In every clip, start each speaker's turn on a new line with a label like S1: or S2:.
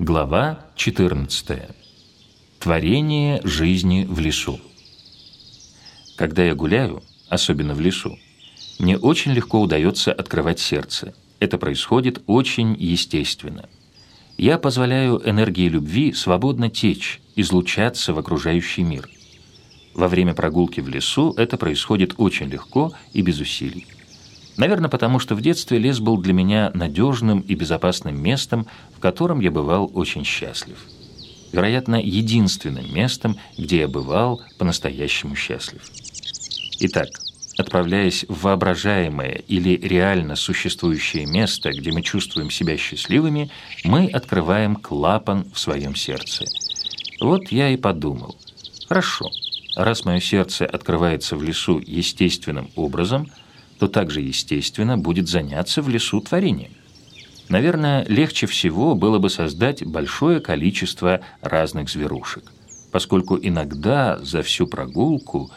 S1: Глава 14. Творение жизни в лесу. Когда я гуляю, особенно в лесу, мне очень легко удается открывать сердце. Это происходит очень естественно. Я позволяю энергии любви свободно течь, излучаться в окружающий мир. Во время прогулки в лесу это происходит очень легко и без усилий. Наверное, потому что в детстве лес был для меня надежным и безопасным местом, в котором я бывал очень счастлив. Вероятно, единственным местом, где я бывал по-настоящему счастлив. Итак, отправляясь в воображаемое или реально существующее место, где мы чувствуем себя счастливыми, мы открываем клапан в своем сердце. Вот я и подумал, хорошо, раз мое сердце открывается в лесу естественным образом – то также естественно будет заняться в лесу творением. Наверное, легче всего было бы создать большое количество разных зверушек, поскольку иногда за всю прогулку,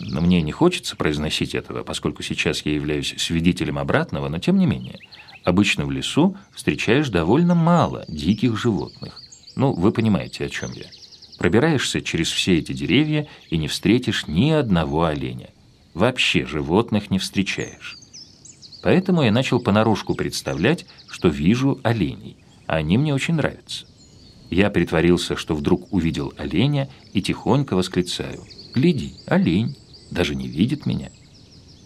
S1: но мне не хочется произносить этого, поскольку сейчас я являюсь свидетелем обратного, но тем не менее, обычно в лесу встречаешь довольно мало диких животных. Ну, вы понимаете, о чем я. Пробираешься через все эти деревья и не встретишь ни одного оленя вообще животных не встречаешь. Поэтому я начал понарошку представлять, что вижу оленей, а они мне очень нравятся. Я притворился, что вдруг увидел оленя и тихонько восклицаю. «Гляди, олень, даже не видит меня».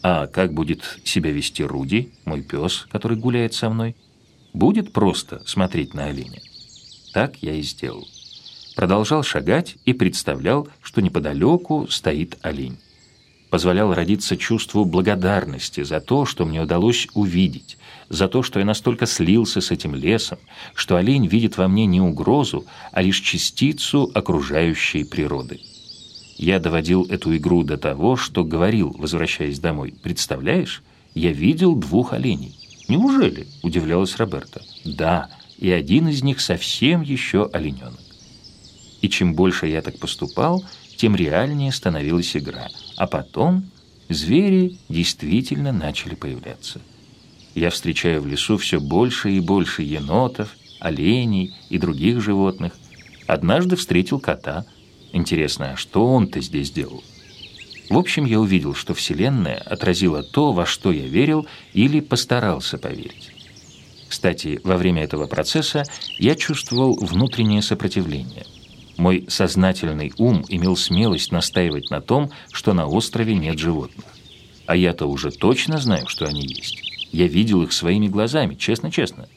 S1: А как будет себя вести Руди, мой пес, который гуляет со мной? Будет просто смотреть на оленя. Так я и сделал. Продолжал шагать и представлял, что неподалеку стоит олень позволял родиться чувству благодарности за то, что мне удалось увидеть, за то, что я настолько слился с этим лесом, что олень видит во мне не угрозу, а лишь частицу окружающей природы. Я доводил эту игру до того, что говорил, возвращаясь домой, «Представляешь, я видел двух оленей». «Неужели?» – удивлялась Роберта. «Да, и один из них совсем еще олененок». И чем больше я так поступал, тем реальнее становилась игра. А потом звери действительно начали появляться. Я встречаю в лесу все больше и больше енотов, оленей и других животных. Однажды встретил кота. Интересно, а что он-то здесь делал? В общем, я увидел, что Вселенная отразила то, во что я верил или постарался поверить. Кстати, во время этого процесса я чувствовал внутреннее сопротивление – мой сознательный ум имел смелость настаивать на том, что на острове нет животных. А я-то уже точно знаю, что они есть. Я видел их своими глазами, честно-честно.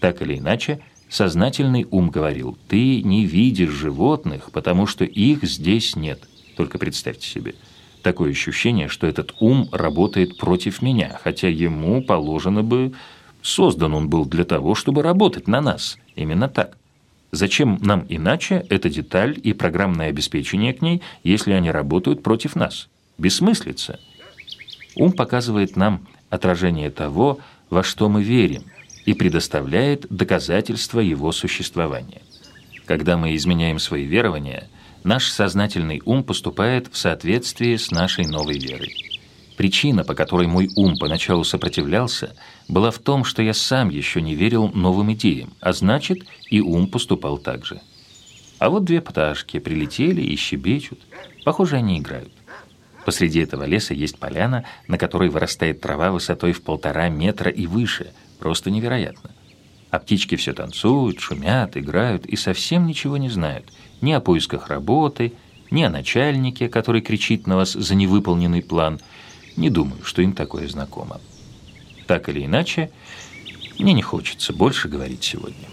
S1: Так или иначе, сознательный ум говорил, ты не видишь животных, потому что их здесь нет. Только представьте себе. Такое ощущение, что этот ум работает против меня, хотя ему положено бы... Создан он был для того, чтобы работать на нас. Именно так. Зачем нам иначе эта деталь и программное обеспечение к ней, если они работают против нас? Бессмыслица. Ум показывает нам отражение того, во что мы верим, и предоставляет доказательства его существования. Когда мы изменяем свои верования, наш сознательный ум поступает в соответствии с нашей новой верой. Причина, по которой мой ум поначалу сопротивлялся, была в том, что я сам еще не верил новым идеям, а значит, и ум поступал так же. А вот две пташки прилетели и щебечут. Похоже, они играют. Посреди этого леса есть поляна, на которой вырастает трава высотой в полтора метра и выше. Просто невероятно. А птички все танцуют, шумят, играют и совсем ничего не знают. Ни о поисках работы, ни о начальнике, который кричит на вас за невыполненный план – не думаю, что им такое знакомо. Так или иначе, мне не хочется больше говорить сегодня.